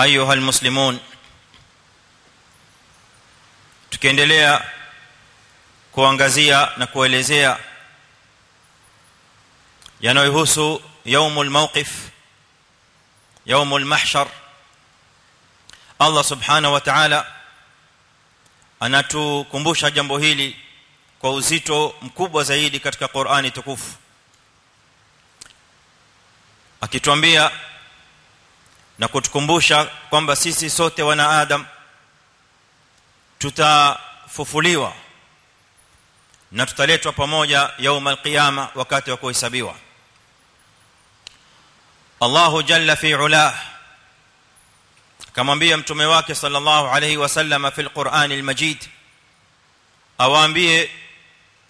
ايها المسلمون tukiendelea kuangazia na kuelezea yanayohusu yaumul mawqif yaumul mahshar Allah subhanahu wa ta'ala anatukumbusha jambo hili kwa uzito mkubwa zaidi katika Qur'ani tukufu akituambia na kutukumbusha kwamba sisi sote wana adam tutafufuliwa na tutaletwa pamoja يوم القيامه wakati wa kuhesabiwa Allahu jalla fi ulah kamwambia mtume wake sallallahu alayhi wasallam fi alquran almajid awaambie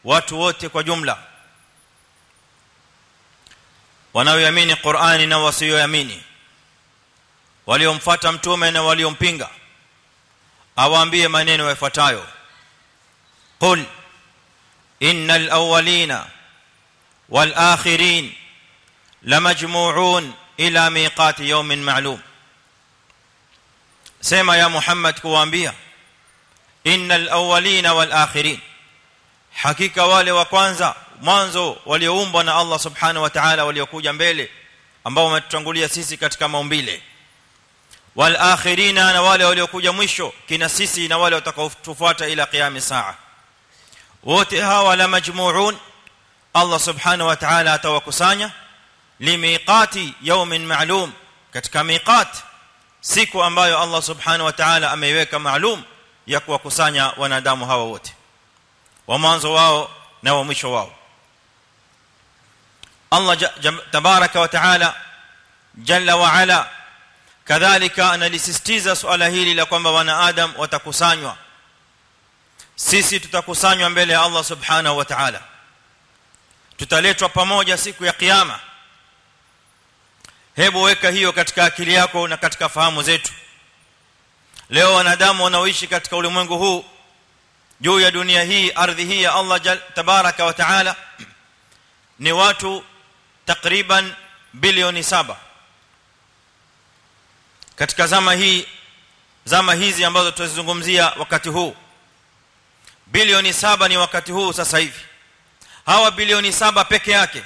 watu wote kwa jumla wanaoamini Qur'ani na wasioamini waliomfuata mtume na waliompinga awaambie maneno yafuatayo qul innal awwalina wal akhirin lamajmu'un ila miqati yawmin ma'lum sema ya muhammad kuwaambia innal awwalina wal akhirin hakika wale wa kwanza mwanzo walioumbwa na Allah subhanahu wa ta'ala waliokuja mbele ambao wametutangulia sisi katika maumbile wal akhirina na wale waliokuja mwisho kina sisi na wale watakaotufuata ila qiyam saa wote hawa la majmu'un Allah subhanahu wa ta'ala atawakusanya limiqati yawmin ma'lum katika miqat siku ambayo Allah subhanahu wa ta'ala ameiweka maalum ya kuwakusanya wanadamu hawa wote wa mwanzo wao na wa mwisho wao Allah tabaraka wa ta'ala jalla wa ala kadhalika analisisitiza swala hili la kwamba wanaadam watakusanywa. Sisi tutakusanywa mbele ya Allah subhanahu wa ta'ala. Tutaletwa pamoja siku ya kiyama. Hebu weka hiyo katika akili yako na katika fahamu zetu. Leo wanadamu wanaoishi katika ulimwengu huu juu ya dunia hii ardhi hii ya Allah tabaraka wa taala ni watu takriban bilioni saba katika zama hii zama hizi ambazo tunazungumzia wakati huu. Bilioni saba ni wakati huu sasa hivi. Hawa bilioni saba peke yake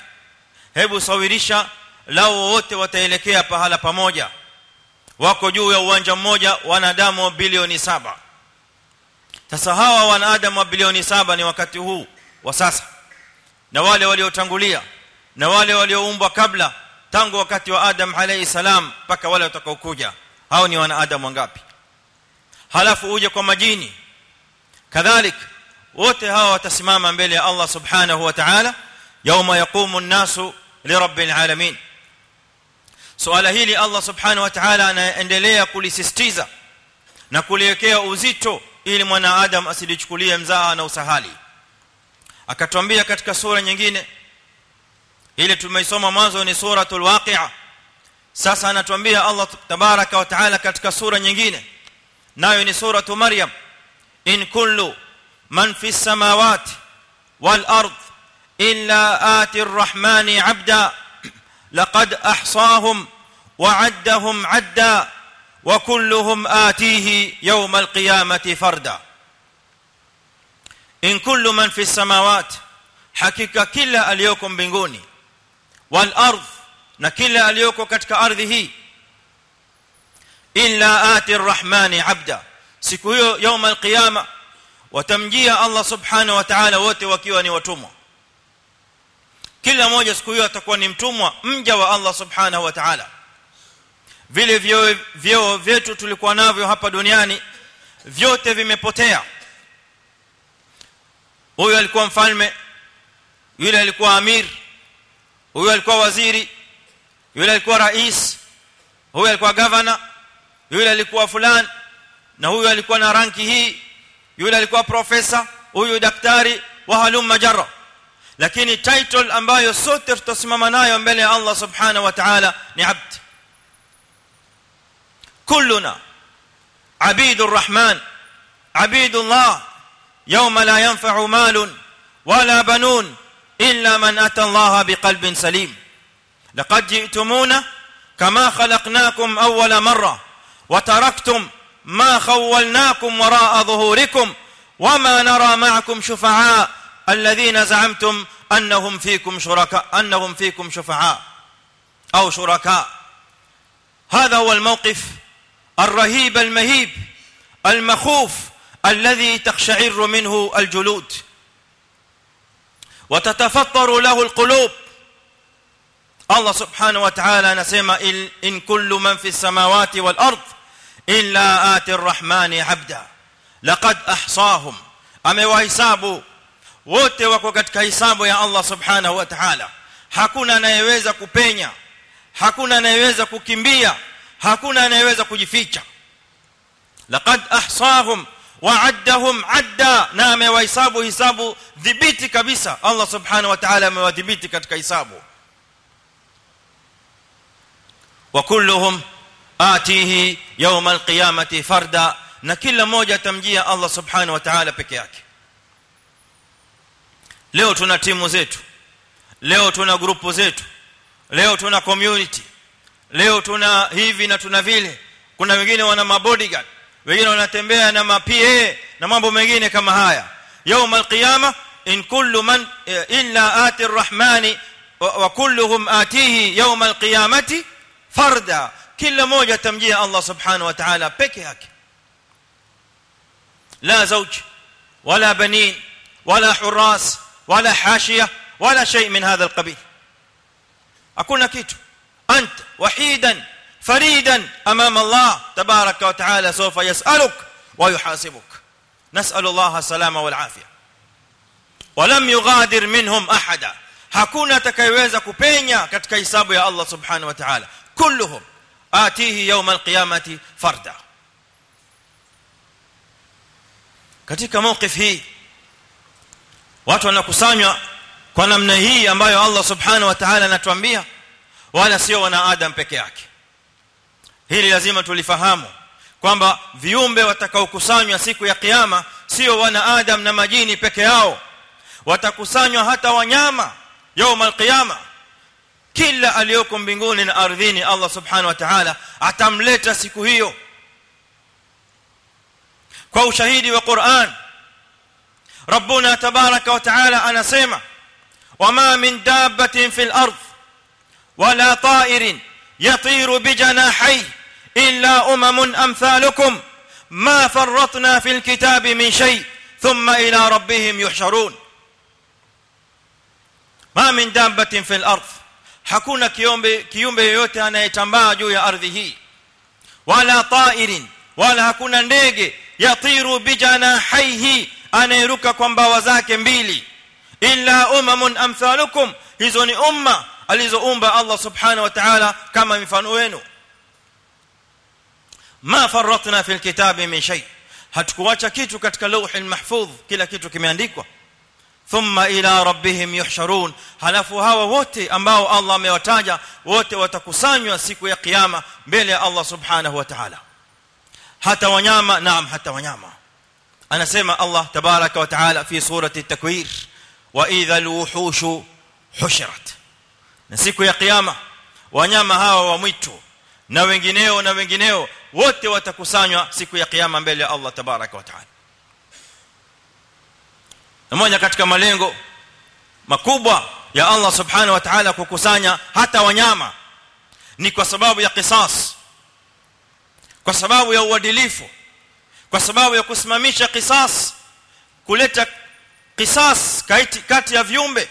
hebu sawirisha lao wote wataelekea pahala pamoja. Wako juu ya uwanja mmoja wanadamu bilioni saba. Sasa hawa wanadamu wa bilioni saba ni wakati huu wa sasa. Na wale waliotangulia na wale walioumbwa kabla tangu wakati wa Adam alayhi salam mpaka wale watakaokuja hao ni wanadamu wangapi halafu uje kwa majini kadhalik wote hawa watasimama mbele ya Allah subhanahu wa ta'ala يوم يقوم الناس لرب العالمين swala hili Allah subhanahu wa ta'ala anaendelea kulisisitiza na kuliwekea uzito ili mwanadamu asilichukulie mzaha na usahali akatwambia katika sura nyingine ile tumeisoma mwanzo ni suratul waqi'a sasa anatuambia Allah tabaraka wa taala katika sura nyingine nayo ni suratu maryam in kullu man fi samawati wal ard illa ati arrahmani abda laqad ahsahum وعدهم عدا وكلهم آتيه يوم القيامة فردا إن كل من في السماوات حقيقة كلا اليوكم بنغوني والأرض na kila aliyoko katika ardhi hii illa ati arrahmani abda siku hiyo يوم القيامه watamjia Allah subhanahu wa ta'ala wote wakiwa ni watumwa kila mmoja siku hiyo atakuwa ni mtumwa mja wa Allah subhanahu wa ta'ala vile vyeo vyetu tulikuwa navyo hapa duniani vyote vimepotea huyo alikuwa mfalme yule alikuwa amir huyo alikuwa waziri yule alikuwa rais huyo alikuwa governor yule alikuwa fulani na huyo alikuwa na ranki hii yule alikuwa profesa huyu daktari wa halum jarra lakini title ambayo sote tutasimama nayo mbele ya Allah subhanahu wa ta'ala ni abd كلنا عبيد الرحمن عبيد الله يوم لا ينفع مال ولا إلا من أتى الله بقلب سليم. لقد جئتمونا كما خلقناكم أول مرة وتركتم ما خولناكم وراء ظهوركم وما نرى معكم شفعاء الذين زعمتم أنهم فيكم شركاء أنهم فيكم شفعاء أو شركاء. هذا هو الموقف الرهيب المهيب المخوف الذي تقشعر منه الجلود. وتتفطر له القلوب الله سبحانه وتعالى anasema in kullu man fi samawati wal ard illa ati arrahmani abda laqad ahsahum amewahesabu wote wako katika hisabu ya Allah subhanahu wa ta'ala hakuna anayeweza kupenya hakuna anayeweza kukimbia hakuna anayeweza kujificha laqad ahsahum wa'addahum adda na amewahesabu hisabu dhibiti kabisa Allah subhanahu wa ta'ala amewadhibiti katika hisabu wa kulluhum atihi yawm alqiyamati farda na kila mmoja atamjia Allah subhanahu wa ta'ala peke yake leo tuna timu zetu leo tuna grupu zetu leo tuna community leo tuna hivi na tuna vile kuna wengine wana mabodyguard wengine wanatembea na mapa na mambo mengine kama haya. يوم القيامه ان كل من الا اتي الرحمن وكلهم اتيه يوم القيامه فردا كل موجه تمجيه الله سبحانه وتعالى بيكي هك لا زوج ولا بنين ولا حراس ولا حاشيه ولا شيء من هذا القبيل اكلنا كيتو انت وحيدا فريدا امام الله تبارك وتعالى سوف يسالك ويحاسبك نسال الله السلامه والعافيه ولم يغادر منهم احدا hakuna atakayeweza kupenya katika hisabu ya Allah subhanahu wa ta'ala kulluhum atihi yawm alqiyamati farda katika mawqif hii watu wanakusanywa kwa namna hii ambayo Allah subhanahu wa ta'ala anatuambia wala sio wana adam peke yake hili lazima tulifahamu kwamba viumbe watakaokusanywa siku ya kiyama sio wana adam na majini peke yao watakusanywa hata wanyama يوم القيامه kila aliyoko mbinguni na ardhini Allah subhanahu wa ta'ala atamleta siku hiyo kwa ushahidi wa Qur'an ربنا تبارك وتعالى anasema wama min dabbatin fil ardh ولا طائر يطير بجناحيه الا امم امثالكم ما فرطنا في الكتاب من شيء ثم إلى ربهم يحشرون ما من دابه في الأرض hakuna kiumbe kiumbe yoyote anayetambaa juu ya ardhi hii wala ta'irin wala hakuna ndege yatiru bijanahaihi anayeruka kwa mbawa zake mbili illa umamun amthalukum hizo ni umma alizoumba Allah subhanahu wa ta'ala kama mfano wenu ma farratna fil kitabi min shay hatukuacha kitu katika lawhil mahfudh kila kitu kimeandikwa thumma ila rabbihim yuhsharun halafu hawa wote ambao Allah amewataja wote watakusanywa siku ya kiyama mbele ya Allah subhanahu wa ta'ala hata wanyama naam hata wanyama anasema Allah tabaraka wa ta'ala fi surati at-takwir wa idha al-wuhush hushirat na siku ya kiyama wanyama hawa wa mwitu na wengineo na wengineo wote watakusanywa siku ya kiyama mbele ya Allah tabaraka wa taala. Katika malengo makubwa ya Allah subhanahu wa ta'ala kukusanya hata wanyama ni kwa sababu ya qisas kwa sababu ya uadilifu kwa sababu ya kusimamisha qisas kuleta qisas kati, kati ya viumbe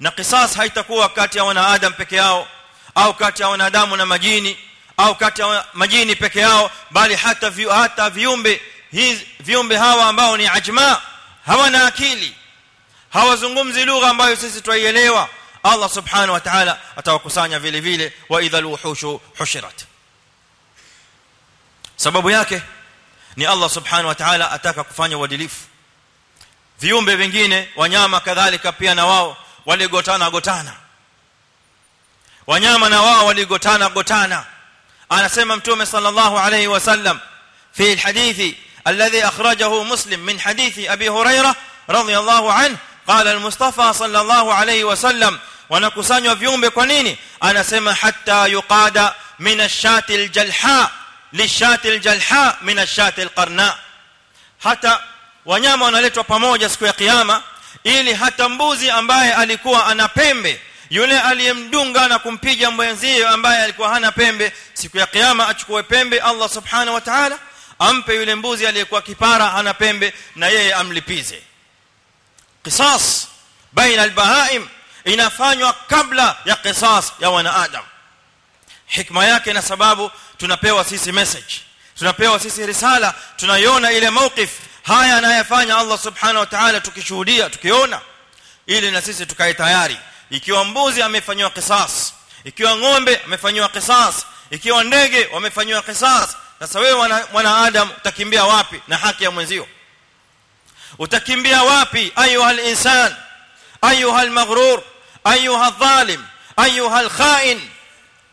na qisas haitakuwa kati ya wanadamu peke yao au kati ya wanadamu na majini au kati ya majini peke yao bali hata vi, hata viumbe hizi viumbe hawa ambao ni ajma hawana akili. Hawazungumzi lugha ambayo sisi tuielewa Allah subhanahu wa ta'ala atawakusanya vile vile wa idha wuhushu hushirat. Sababu yake ni Allah subhanahu wa ta'ala ataka kufanya uadilifu. Viumbe vingine wanyama kadhalika pia na wao waligotana gotana. Wanyama na wao waligotana gotana انسمى متومه صلى الله عليه وسلم في الحديث الذي أخرجه مسلم من حديث أبي هريرة رضي الله عنه قال المصطفى صلى الله عليه وسلم ونكسنوا فيومبه كنيني انسمى حتى يقاد من الشات الجلحاء للشات الجلحاء من الشات القرناء. حتى ونيامه وناletwa pamoja siku ya kiyama ili hata mbuzi ambaye alikuwa ana yule aliyemdunga na kumpiga mwenzie ambaye alikuwa hana pembe siku ya kiyama achukue pembe Allah subhanahu wa ta'ala ampe yule mbuzi aliyekuwa kipara hana pembe na yeye amlipize. Qisas baina albahaim inafanywa kabla ya qisas ya wanaadam. Hikma yake na sababu tunapewa sisi message tunapewa sisi risala tunaiona ile mawqif. Haya anayofanya Allah subhanahu wa ta'ala tukishuhudia tukiona ili na sisi tukae tayari ikiwa mbuzi amefanywa qisas ikiwa ng'ombe amefanywa qisas ikiwa ndege wamefanywa qisas sasa wewe mwana adam utakimbia wapi na haki ya mwenzio utakimbia wapi ayuha al-insan ayuha al-maghrur ayuha adh-dhalim ayuha al-kha'in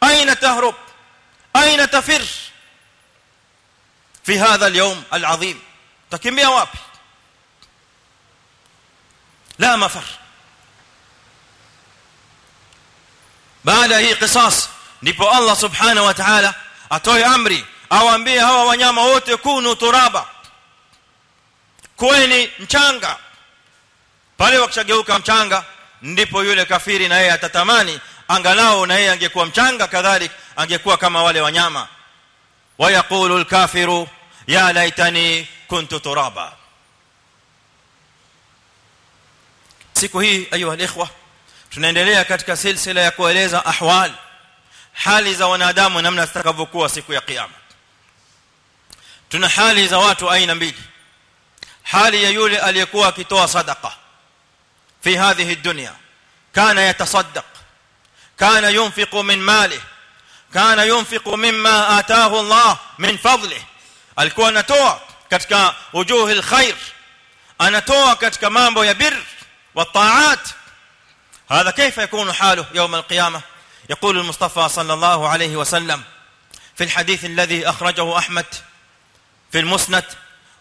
aina tahrub aina tafir في هذا اليوم العظيم utakimbia wapi la mafar baada hii qisas ndipo Allah subhanahu wa ta'ala atoe amri awaambie hawa wanyama wote kunu turaba kweni mchanga pale wakishageuka mchanga ndipo yule kafiri na yeye atatamani angalau na yeye angekuwa mchanga kadhalik angekuwa kama wale wanyama wayaqulu alkafiru ya laitani kuntu turaba siku hii ayuha alikhwa tunaendelea katika silsila ya kueleza ahwal hali za wanadamu namna zitakavyokuwa siku ya kiyama tuna hali za watu aina mbili hali ya yule aliyekuwa akitoa sadaqa fi hadhihi dunya kana yatasaddaq kana yunfiqu min malihi kana yunfiqu mimma ataahu Allah min fadlihi alikuwa anatoa katika ujuhi alkhair anatoa katika mambo ya bir wa taat هذا كيف يكون حاله يوم القيامة؟ يقول المصطفى صلى الله عليه وسلم في الحديث الذي أخرجه أحمد في المسند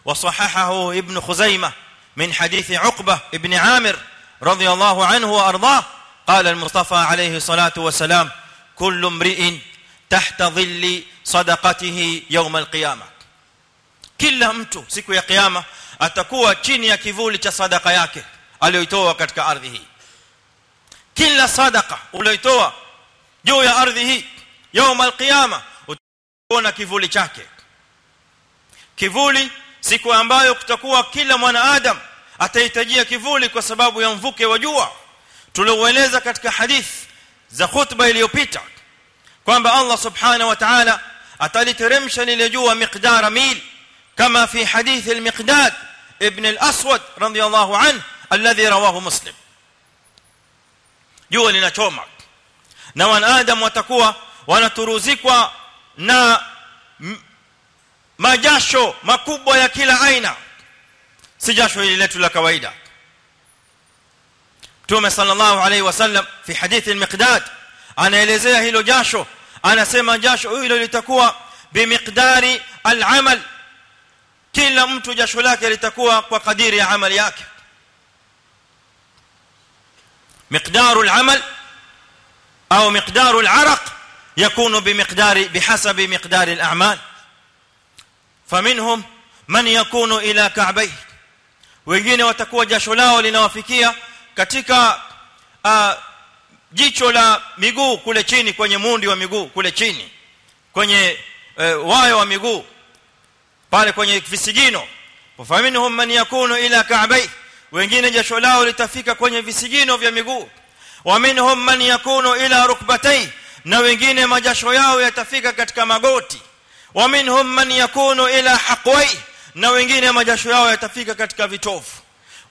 وصححه ابن خزيمة من حديث عقبة ابن عامر رضي الله عنه وأرضاه قال المصطفى عليه الصلاة والسلام كل امرئ تحت ظل صدقته يوم القيامة kila mtu siku ya kiyama atakuwa chini ya kivuli cha sadaka yake aliyoitoa katika ardhi hii kila sadaka uliyoitoa juu ya ardhi hii يوم القيامه utaona kivuli chake kivuli siku ambayo kutakuwa kila mwanadamu atahitajia kivuli kwa sababu ya mvuke wa jua tulioeleza katika hadith za khutba iliyopita kwamba Allah subhanahu wa ta'ala ataliteremsha lile jua miqdara mil kama fi hadith al-miqdad ibn al-aswad radiyallahu anhu alladhi rawahu muslim jua linachoma na wanadamu watakuwa wanaturuzikwa na majasho makubwa ya kila aina si jasho hili letu la kawaida Mtume sallallahu alayhi wasallam fi hadith al-miqdad anaelezea hilo jasho anasema jasho hilo litakuwa bimiqdari al-amal kila mtu jasho lake litakuwa kwa kadiri ya amali yake مقدار العمل أو مقدار العرق يكون بمقدار بحسب مقدار الاعمال فمنهم من يكون إلى كعبيه wengine watakuwa jasho lao linawafikia katika jicho la miguu kule chini kwenye mundi wa miguu kule chini kwenye uh, wayo wa miguu pale kwenye visigino faminhum man yakunu ila ka'bay wengine jasho lao litafika kwenye visigino vya miguu wa minhum man yakunu ila rukbatay na wengine majasho yao yatafika katika magoti wa minhum man yakunu ila haqway na wengine majasho yao yatafika katika vitovu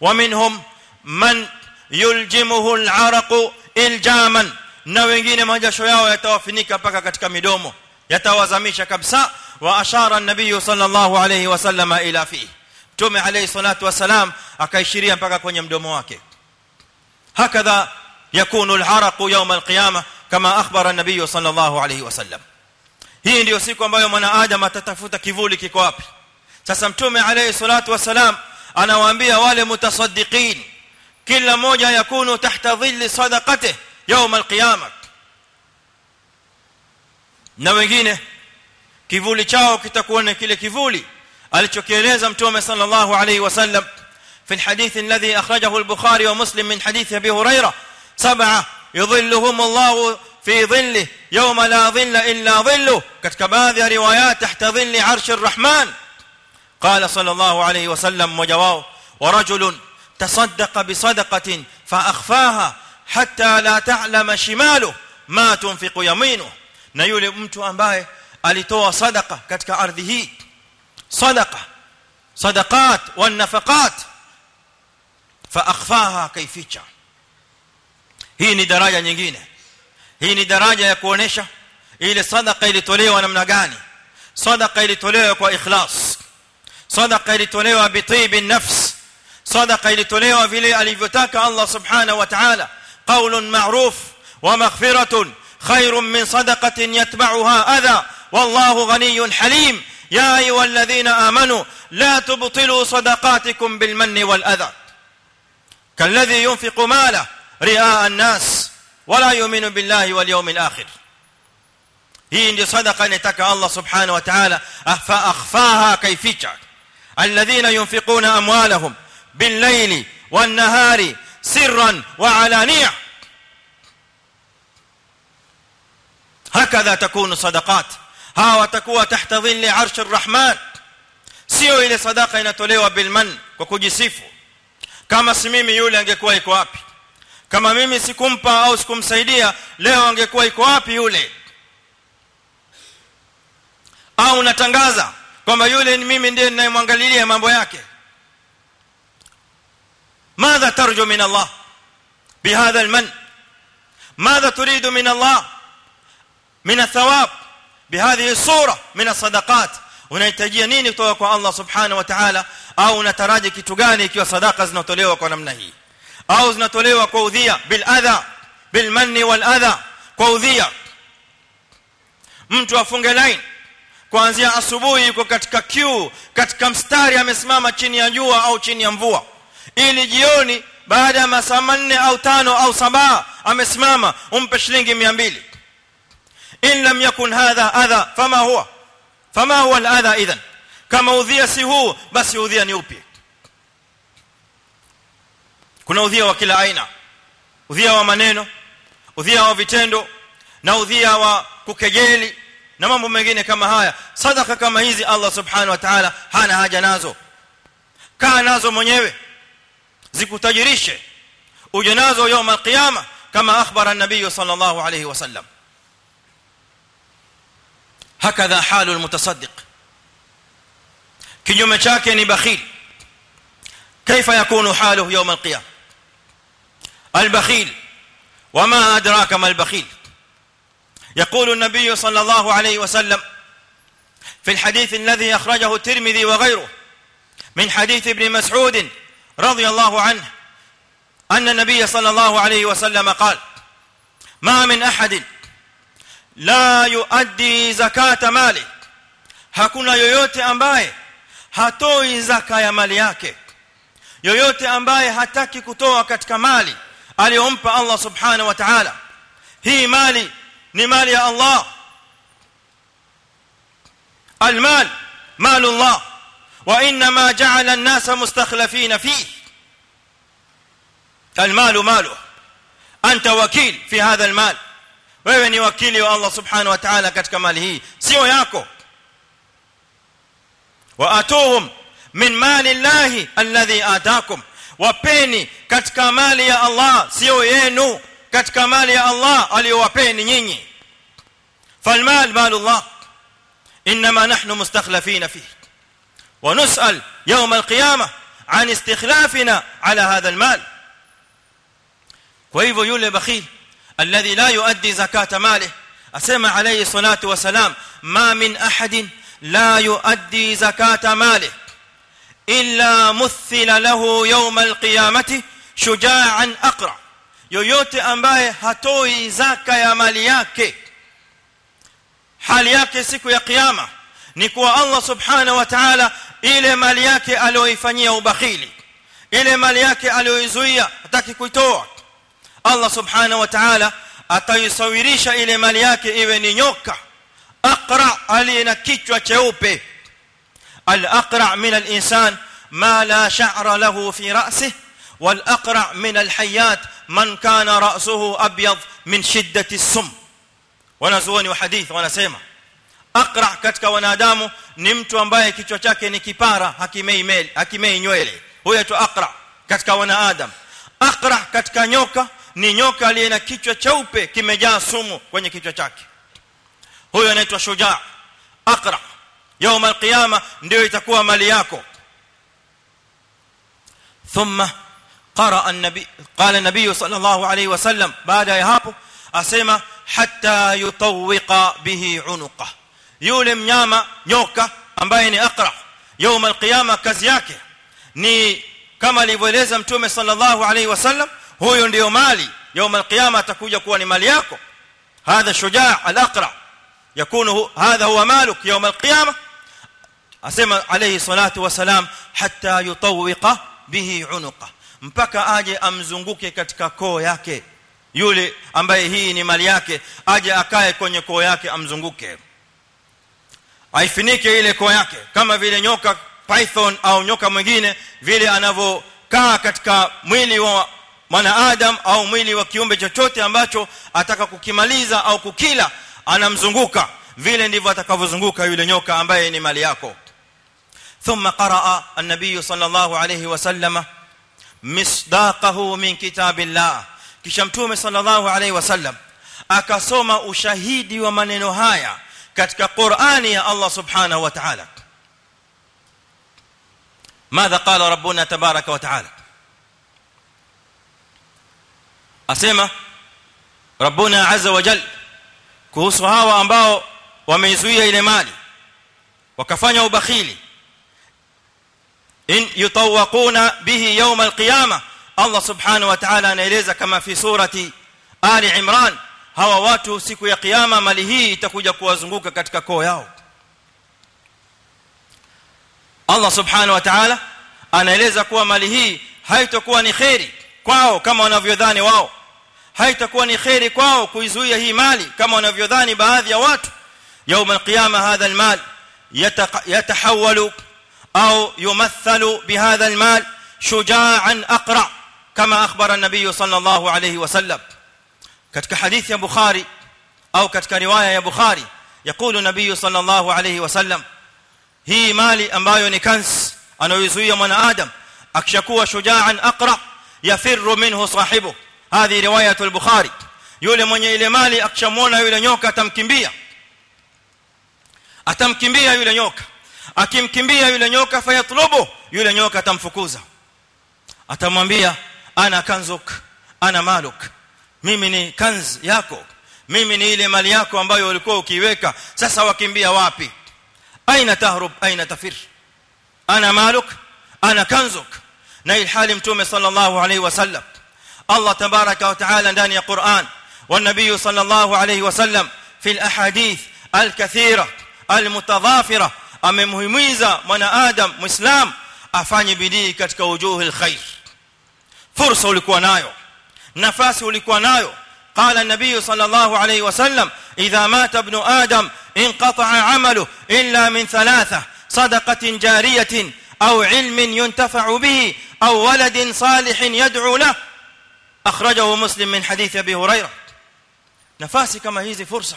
wa minhum man yuljimuhu al'araqu iljaman na wengine majasho yao yatawafinika paka katika midomo yatawazamisha kabisa wa ashara an-nabiy sallallahu alayhi wasallama ila fi tume alayhi salatu wasalam akaishiria mpaka kwenye mdomo wake hakadha yakunu al-araqu yawm al-qiyamah kama akhbara an-nabiy sallallahu alayhi wasallam hii ndio siku ambayo mwanadamu atatafuta kivuli kiko wapi sasa mtume alayhi salatu wasalam anawaambia wale mutasaddiqin kila mmoja yakunu tahta dhilli sadaqatihi يوم القيامه na wengine kivuli chao kitakuwa ni kile kivuli alichokieleza mtume sallallahu alayhi wasallam في الحديث الذي اخرجه البخاري ومسلم من حديث ابي هريره سبعه يظلهم الله في ظله يوم لا ظل الا ظله katika baadhi ya riwayat tahta dhilli arsh arrahman قال صلى الله عليه وسلم وجواه ورجل تصدق بصدقه فاخفاها hatta la ta'lama shimalu ma tunfiqu yaminu na yule mtu ambaye alitoa sadaqa katika ardhi hii wan nafaqat fa akhfaha kaificha hii ni daraja nyingine hii ni daraja ya kuonesha ile sadaqa ilitolewa namna gani sadaqa ilitolewa kwa ikhlas sadaqa ilitolewa bi tibin nafs sadaqa ilitolewa vile alivyotaka Allah subhanahu wa ta'ala قول معروف ومغفرة خير من صدقة يتبعها أذى والله غني حليم. يا أيها الذين آمنوا لا تبطلوا صدقاتكم بالمن والأذى. كالذي ينفق ماله رئاء الناس ولا يؤمن بالله واليوم الآخر. هي دي صدقة نتaka الله سبحانه وتعالى. فأخفاها كيفيcha الذين ينفقون أموالهم بالليل والنهار سرا وعلانية. هكذا تكون صدقات. ها watakuwa tahta dhilli arsh arrahman sio ile sadaqa inatolewa bilman kwa kujisifu kama si mimi yule angekuwa iko wapi kama mimi sikumpa au sikumsaidia leo angekuwa iko wapi yule au natangaza kwamba yule ni mimi ndiye ninayemwangalilia mambo yake ماذا ترجو من الله بهذا المن ماذا تريد من الله من الثواب بهذه الصورة من الصدقات unahitajia nini kutoka kwa Allah subhanahu wa ta'ala au unataraji kitu gani ikiwa sadaka zinatolewa kwa namna hii au zinatolewa kwa udhia bil adha bil manni wal adha kwa udhia mtu afunge line kuanzia asubuhi yuko katika queue katika mstari amesimama chini ya jua au chini ya mvua ili jioni baada ya masaa manne au tano au saba amesimama umpe shilingi 200 in lam yakun hadha adha fama huwa fama huwa al-adha idhan kama udhia si huu basi udhia ni upi kuna udhia wa kila aina udhia wa maneno udhia wa vitendo na udhia wa kukejeli na mambo mengine kama haya sadaka kama hizi Allah subhanahu wa ta'ala hana haja nazo kaa nazo mwenyewe zikutajirishe uje nazo يوم القيامه اخبر النبي صلى الله عليه وسلم هكذا حال المتصدق. kinyume chake ni bakhil كيف يكون حاله يوم القيامة؟ البخيل. وما أدراك ما البخيل؟ يقول النبي صلى الله عليه وسلم في الحديث الذي أخرجه الترمذي وغيره من حديث ابن مسعود رضي الله عنه أن النبي صلى الله عليه وسلم قال ما من أحد لا يؤدي زكاه ماله hakuna yoyote ambaye hatoi zaka ya mali yake yoyote ambaye hataki kutoa katika mali aliyompa Allah subhanahu wa ta'ala hii mali ni mali ya Allah المال مال الله وانما جعل الناس مستخلفين فيه المال ماله anta wakil fi hadha almal wewe ni wakili wa Allah subhanahu wa ta'ala katika mali hii sio yako wa atuhum min mali llahi alladhi ataakum wapeni katika mali ya Allah sio yenu katika mali ya Allah aliyowapeni nyinyi falmal malullah انما نحن مستخلفين فيه ونسال يوم القيامه عن استخلافنا على هذا kwa hivyo yule bakhil alladhi la yuaddi zakata malihi asema alayhi salatu wasalam ma min ahadin la yuaddi zakata malihi illa muthila lahu yawm alqiyamati shuja'an aqra yoyote ambaye hatoi zaka ya mali yake hali yake siku ya kiyama ni kuwa Allah subhanahu wa ta'ala ile mali yake aliyoifanyia ubakhili ile mali yake aliyoizuia hataki kuitoa Allah subhanahu wa ta'ala ataisawirisha ile mali yake iwe ni nyoka aqra aliye na kichwa cheupe al-aqra min al-insan ma la sha'ra lahu fi ra'sihi wal-aqra min al-hayat man kana ra'suhu abyad min shiddati as-sum wanazuoni wa hadith wanasema aqra katika wanadamu ni mtu ambaye kichwa chake ni kipara hakimei hakimei nywele huyo tu aqra katika wanadamu aqra katika nyoka ni nyoka aliye na kichwa cheupe kimejaa sumu kwenye kichwa chake huyo anaitwa shujaa aqra يوم القيامه ndio itakuwa mali yako thumma qara an-nabi qala an-nabi sallallahu alayhi wasallam baada ya hapo asema hatta yutawqa bihi unuqa yule mnyama nyoka ambaye ni aqra يوم القيامه kazi yake ni kama alivyoeleza mtume sallallahu alayhi wasallam huyo ndio mali يوم القيامه atakuja kuwa ni mali yako هذا شجاع الاقرع يكون هذا هو مالك يوم القيامه asema alayhi salatu wasalam hatta yutawqa bihi unuqa mpaka aje amzunguke katika koo yake yule ambaye hii ni mali yake aje akae kwenye koo yake amzunguke aifinike ile koo yake kama vile nyoka python au nyoka mwingine vile anavyokaa katika mwili wa mwanadamu au mwili wa kiumbe chochote ambacho ataka kukimaliza au kukila anamzunguka vile ndivyo atakavyozunguka yule nyoka ambaye ni mali yako النبي صلى الله عليه وسلم مصداقه من كتاب الله kisha mtume sallallahu alayhi wasallam akasoma ushahidi wa maneno haya katika Qur'ani ya Allah subhanahu wa ta'ala ماذا قال ربنا تبارك وتعالى asema ربنا عز وجل kuhusu hawa ambao wameizuia ile mali wakafanya ubakhili in yutawaquna bihi yawm alqiyama Allah subhanahu wa ta'ala anaeleza kama fi surati ali imran hawa watu siku ya kiyama mali hii itakuja kuwazunguka katika koo yao Allah subhanahu wa ta'ala anaeleza kuwa mali hii haitakuwa ni khairi kwao kama wanavyodhani wao haitakuwa ni khairi kwao kuizuia hii mali kama wanavyodhani baadhi ya watu يوم القيامه هذا المال يتحول أو يمثل بهذا المال شجاعا اقرا كما اخبر النبي صلى الله عليه وسلم katika hadithi ya bukhari au katika riwaya ya bukhari يقول النبي صلى الله عليه وسلم hii mali ambayo ni kans anayozuia mwanadamu akishakuwa shujaan aqra yafirru minhu sahibu hadi riwaya al-bukhari yule mwenye ile mali akishamuona yule nyoka atamkimbia atamkimbia yule nyoka akimkimbia yule nyoka fayatlubu yule nyoka atamfukuza atamwambia ana kanzuk ana maluk mimi ni kanz yako mimi ni ile mali yako ambayo ulikuwa ukiiweka sasa wakimbia wapi aina tahrub aina tafir ana maluk ana kanzuk na ilhali mtume sallallahu alayhi wasallam Allah tabaraka wa taala ndani ya Qur'an والنبي صلى الله عليه وسلم في الأحاديث الكثيرة المتضافرة amemhimiza mwanadamu muislam afanye bidii katika ujuhi alkhair fursa ulikuwa nayo nafasi ulikuwa nayo قال النبي صلى الله عليه وسلم إذا مات ابن آدم انقطع عمله إلا من ثلاثة صدقة جارية أو علم ينتفع به أو ولد صالح يدعو له. Akhrajahu muslim min hadith abi hurairah nafasi kama hizi fursa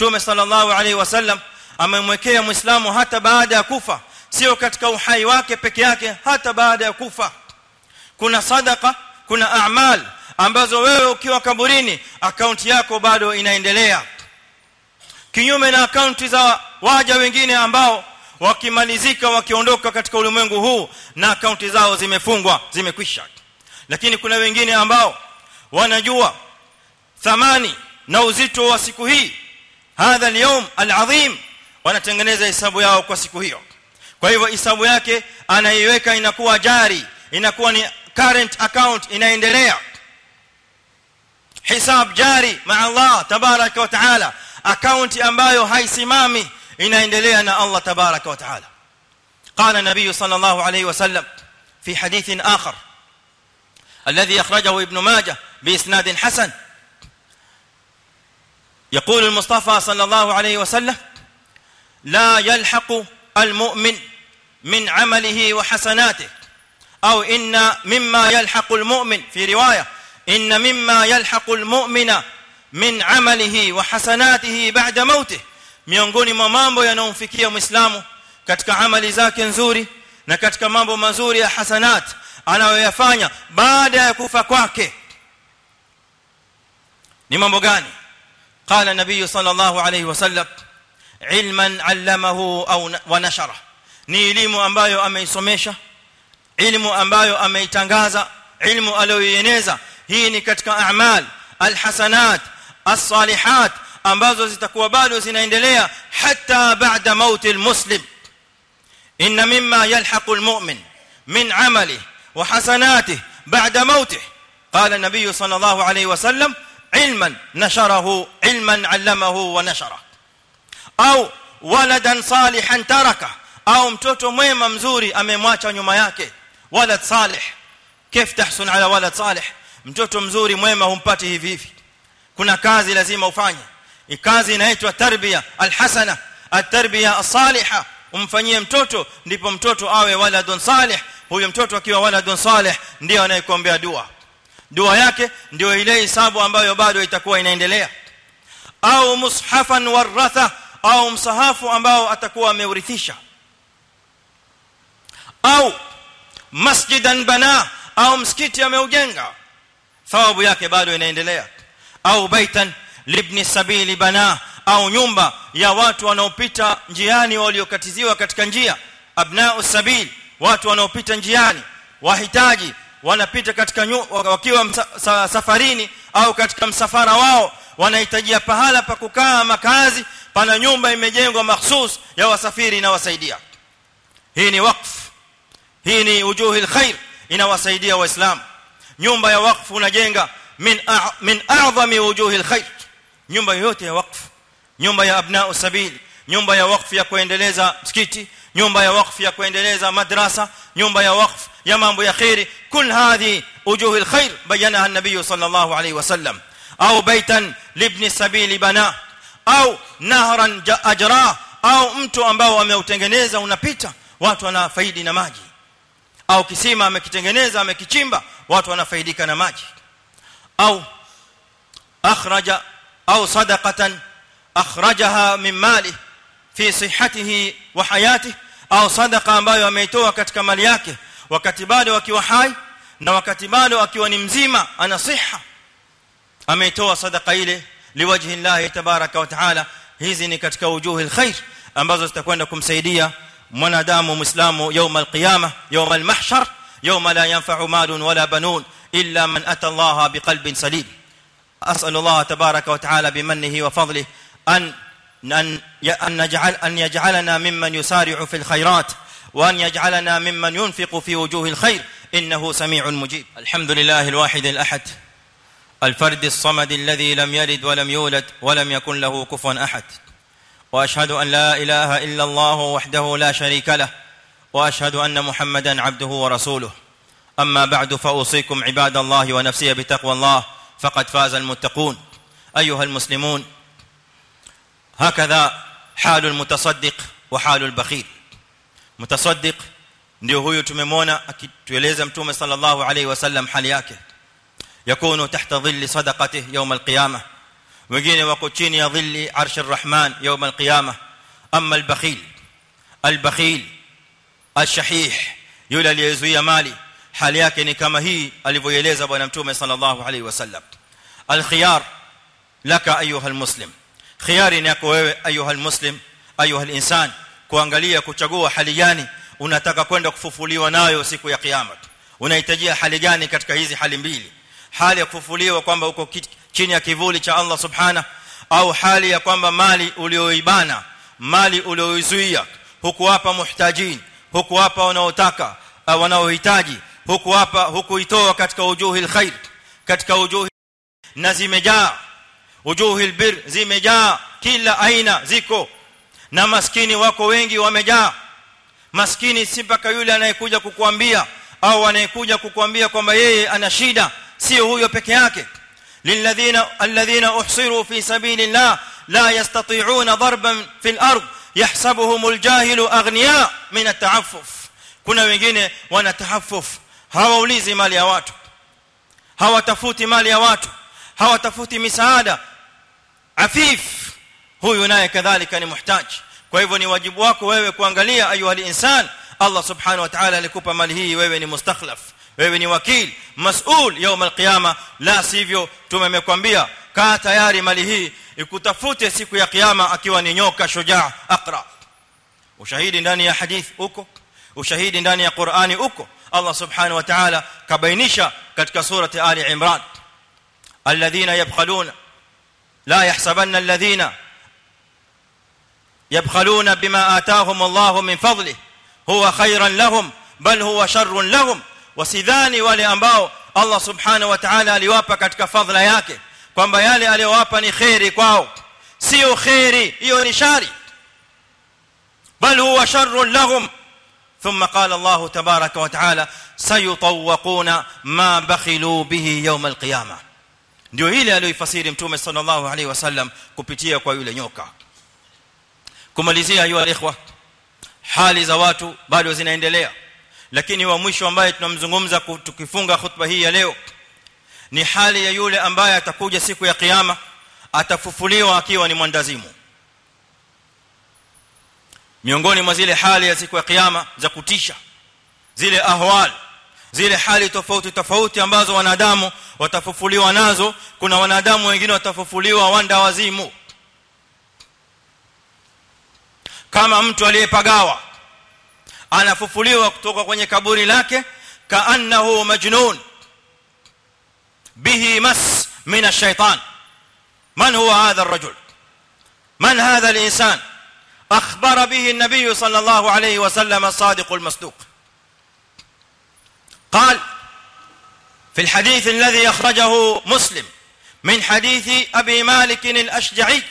صلى sallallahu alaihi wasallam amemwekea muislamu hata baada ya kufa sio katika uhai wake peke yake hata baada ya kufa kuna sadaka kuna a'mal ambazo wewe ukiwa kaburini akaunti yako bado inaendelea kinyume na akaunti za waja wengine ambao wakimalizika wakiondoka katika ulimwengu huu na akaunti zao zimefungwa zimekwisha lakini kuna wengine ambao wanajua thamani na uzito wa siku hii hadha al-yawm al-azim wanatengeneza hesabu yao kwa siku hiyo kwa hivyo hesabu yake anaiweka inakuwa jari inakuwa ni current account inaendelea hisab jari ma Allah tabaraka wa taala account ambayo haisimami inaendelea na Allah tabaraka wa taala النبي صلى الله عليه وسلم في حديث آخر الذي أخرجه ابن ماجه بإسناد حسن. يقول المصطفى صلى الله عليه وسلم لا يلحق المؤمن من عمله وحسناته أو إن مما يلحق المؤمن في رواية إن مما يلحق المؤمن من عمله وحسناته بعد موته miongoni mwa mambo yanayomfikia muislamu katika amali zake nzuri na katika mambo mazuri ya hasanat anayoyafanya baada ya kufa kwake ni mambo gani qala nabii sallallahu alayhi wasallam ilman allamahu au wa nashara ni elimu ambayo ameisomesha elimu ambayo ameitangaza elimu aliyoieneza hii ni katika a'mal alhasanat as-salihat ambazo zitakuwa bado zinaendelea hata baada mauti almuslim inna mimma yalhaqu almu'min min 'amalihi ba'da mautihi qala an-nabiy sallallahu alayhi wa sallam ilman nasharahu ilman 'allamahu wa nasharahu au waladan salihan taraka au mtoto mwema mzuri amemwacha nyuma yake walad salih كيف تحسن على ولد صالح mtoto mzuri mwema humpati hivi hivi kuna kazi lazima ufanye kazi inaitwa tarbia alhasana at-tarbiya as-saliha umfanyie mtoto ndipo mtoto awe waladun salih huyo mtoto akiwa waladun saleh ndio anayekuombea dua. Dua yake ndio ile hisabu ambayo bado itakuwa inaendelea. Au mushafan waratha au msahafu ambao atakuwa ameurithisha. Au masjidan bana au msikiti ameujenga. Thawabu yake bado inaendelea. Au baitan libni sabili bana au nyumba ya watu wanaopita njiani waliokatiziwa katika njia. Abna'us sabil watu wanaopita njiani wahitaji wanapita katika wakiwa safarini au katika msafara wao wanahitajia pahala pa kukaa makazi pana nyumba imejengwa mahsus ya wasafiri na wasaidia hii ni wakf hii ni ujuhil khair inawasaidia waislamu. Nyumba ya wakfu unajenga min a, min a'zami wujuhil khair. Nyumba yote ya wakfu nyumba ya abnao sabil. Nyumba ya wakfu ya kuendeleza msikiti nyumba ya wakfu ya kuendeleza madrasa nyumba ya wakfu ya mambo ya khairi kul hadhi wujuhil khair bayanaha an-nabiy sallallahu alayhi wasallam au baitan libni sabili bana au nahran ajra au mtu ambao ameutengeneza unapita watu wanafaidi na maji au kisima amekitengeneza amekichimba watu wanafaidika na maji au akhraja au sadaqatan akhrajaha min mali sihhatihi wa hayatihi au sadaqa ambayo ameitoa katika mali yake wakati bado akiwa hai na wakati bado akiwa ni mzima ana siha ameitoa sadaqa ile liwajhi Allah wa taala hizi ni katika wujuhi alkhair ambazo zitakwenda kumsaidia mwanadamu muislamu يوم القيامه يوم المحشر يوم لا ينفع مال ولا بنون الا من اتى الله بقلب سليم اسال الله تبارك وتعالى بمنه وفضله ان ان أن نجعل أن يجعلنا ممن يسارع في الخيرات وأن يجعلنا ممن ينفق في وجوه الخير. إنه سميع مجيب. الحمد لله الواحد الأحد الفرد الصمد الذي لم يلد ولم يولد ولم يكن له كفوا أحد. وأشهد أن لا إله إلا الله وحده لا شريك له وأشهد أن محمدا عبده ورسوله. أما بعد فأوصيكم عباد الله ونفسي بتقوى الله فقد فاز المتقون. أيها المسلمون هكذا حال المتصدق وحال البخيل متصدق ndio huyo tumemwona akitueleza mtume sallallahu alaihi wasallam hali yake yakunu tahta dhilli sadaqatihi yawm alqiyamah wengine wako chini ya dhilli arshir rahman yawm alqiyamah amma albakhil albakhil alshahih yule aliyezuia mali hali yake ni kama hii alivyoeleza bwana mtume sallallahu alaihi wasallam alkhiyar laka ayuha almuslim khiyari ni yako wewe ayuha almuslim ayuha alinsan kuangalia kuchagua hali gani unataka kwenda kufufuliwa nayo siku ya kiyama unahitajia hali gani katika hizi hali mbili? Hali ya kufufuliwa kwamba uko chini ya kivuli cha Allah subhana au hali ya kwamba mali ulioibana mali ulioizuia hukuwapa muhtajin hukuwapa wanaotaka wanaohitaji hukuwapa hukuitoa katika ujuhi khair katika ujuhi na zimejaa ujuhil bir zimejaa kila aina ziko na maskini wako wengi wamejaa maskini si mpaka yule anayekuja kukuambia au anayekuja kukuambia kwamba yeye ana shida sio huyo peke yake lilladhina alladhina uhsiru fi sabilillah la yastati'una darban fil ard yahsabuhumul jahilu aghniya min at'affuf kuna wengine wana tahaffuf hawaulizi mali ya watu hawatafuti mali ya watu hawatafuti misaada afif huyu naye kadhalika ni muhtaji kwa hivyo ni wajibu wako wewe kuangalia ayuha insan Allah subhanahu wa ta'ala alikupa mali hii wewe ni mustakhlaf wewe ni wakil mas'ul يوم القيامه la sivyo tumemekwambia kaa tayari mali hii ikutafute siku ya kiyama akiwa ni nyoka shujaa aqra ushahidi ndani ya hadith uko ushahidi ndani ya Qur'ani uko Allah subhanahu wa ta'ala kabainisha katika surati ali imran alladhina yabkhaluna لا يحسبن الذين يبخلون بما آتاهم الله من فضله هو خيرا لهم بل هو شر لهم Wasidhani wale ambao الله سبحانه وتعالى aliwapa katika fadhla yake kwamba yale aliwapa ni kheri kwao siyo kheri hiyo ni shari بل هو شر لهم ثم قال الله تبارك وتعالى سيطوقون ما بخلوا به يوم القيامة ndio ile aliyoifasiri mtume sallallahu alaihi wasallam kupitia kwa yule nyoka. Kumalizia ayu alikhwa hali za watu bado zinaendelea. Lakini wa mwisho ambaye tunamzungumza tukifunga khutba hii ya leo ni hali ya yule ambaye atakuja siku ya kiyama atafufuliwa akiwa ni mwandazimu. Miongoni mwa zile hali ya siku ya kiyama za kutisha zile ahwal zile hali tofauti tofauti ambazo wanadamu watafufuliwa nazo kuna wanadamu wengine watafufuliwa wanda wazimu kama mtu aliyepagawa anafufuliwa kutoka kwenye kaburi lake kaannahu majnun bihi mas min ash-shaytan man huwa hadha ar-rajul man hadha al-insan akhbara bihi an-nabiy sallallahu alayhi wa sallam as-sadiq al-masduq قال في الحديث الذي أخرجه مسلم من حديث أبي مالك الأشجعي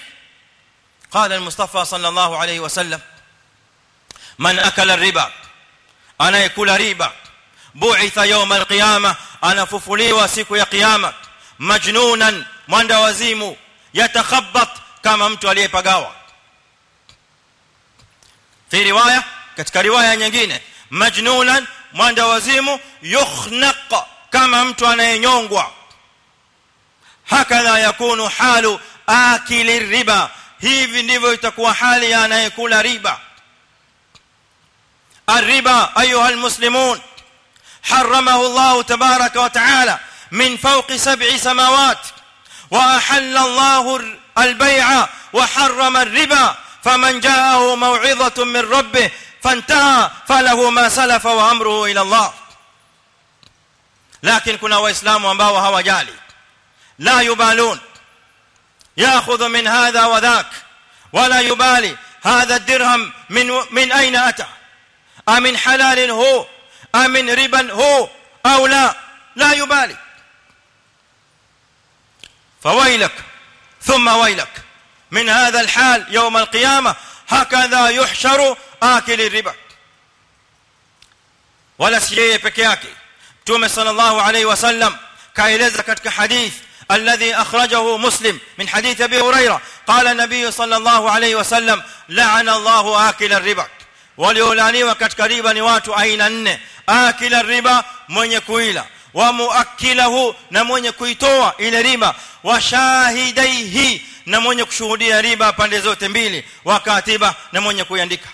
قال المصطفى صلى الله عليه وسلم من أكل الربا أنا يأكل ربا بعث يوم القيامة أنا ففليوا siku ya kiyama majnunan mwanda wazimu yatakhabbat kama mtu aliyepagawa fi riwaya katika riwaya nyingine majnunan mwanda wazimu yukhnaq kama mtu anayenyongwa hakadha yakunu halu akili riba hivi ndivyo itakuwa hali ya anayekula riba الربا ايها المسلمون حرمه الله تبارك وتعالى من فوق سبع سماوات واحل الله البيع وحرم الربا فمن جاءه موعظه من ربه فانتهى فله ما سلف وأمره إلى الله. لكن kuna waislamu ambao hawajali la yubalun يأخذ من هذا وذاك. ولا يبالي. هذا الدرهم من من أين أتى؟ أمن حلال هو؟ أمن ربا هو أو لا؟ لا يبالي. فويلك. ثم ويلك. من هذا الحال يوم القيامة هكذا يحشر اكل الربا ولا si yeye peke yake mtume sallallahu alayhi wasallam kaeleza katika hadith الذي اخرجه مسلم من حديث ابي هريره قال النبي صلى الله عليه وسلم لعن الله اكل الربا waliolaaniwa katika riba ni watu aina nne akila riba mwenye kuila wa muakkilahu na mwenye kuitoa ile riba wa shahidaihi na mwenye kushuhudia riba pande zote mbili wa katiba na mwenye kuiandika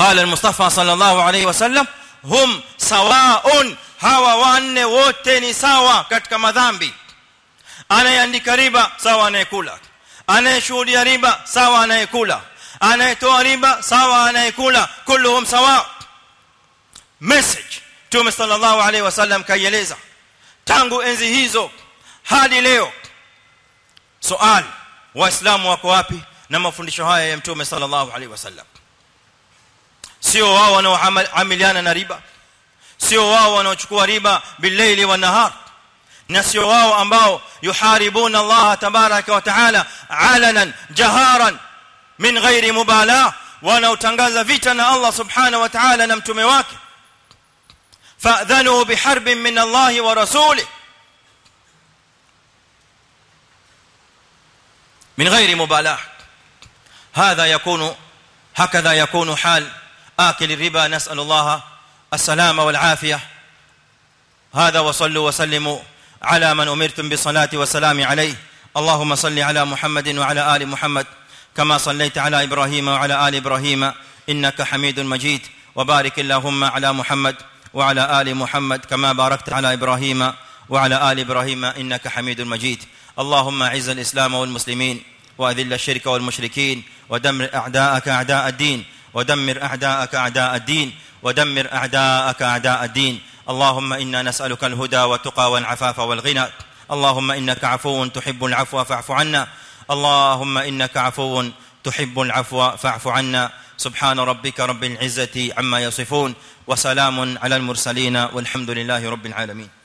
قال المصطفى صلى الله عليه وسلم هم سواء hawa wanne wote ni sawa katika madhambi anayeandika riba sawa anayekula anayeshuhudia riba sawa anayekula anayetoa riba sawa anayekula kulluhum sawa message tume sallallahu alaihi wasallam kaieleza tangu enzi hizo hadi leo swali waislamu wako wapi na mafundisho haya ya mtume sallallahu alaihi wasallam sio wao wanaoamiliana na riba sio wao wanaochukua riba billaili wa nahar na sio wao ambao yuharibuna Allah tabaraka wa taala alanan jaharan min ghairi mubala wanaotangaza vita na Allah subhanahu wa ta'ala na mtume wake fa'dhanu biharbin min Allah wa rasulih من غير مبالاه هذا يكون هكذا يكون حال آكل الربا نسأل الله السلامه والعافية. هذا وصلوا وسلموا على من أمرتم بالصلاة والسلام عليه. اللهم صل على محمد وعلى آل محمد كما صليت على إبراهيم وعلى آل إبراهيم إنك حميد مجيد. وبارك اللهم على محمد وعلى آل محمد كما باركت على إبراهيم وعلى آل إبراهيم إنك حميد مجيد. اللهم أعز الإسلام والمسلمين وأذل الشرك والمشركين ودمر أعداءك أعداء الدين. ودمر أعداءك أعداء الدين ودمر أعداءك أعداء الدين. اللهم إنا نسألك الهدى والتقى والعفاف والغنى. اللهم إنك عفو تحب العفو فاعف عنا. اللهم إنك عفو تحب العفو فاعف عنا. سبحان ربك رب العزة عما يصفون وسلام على المرسلين والحمد لله رب العالمين.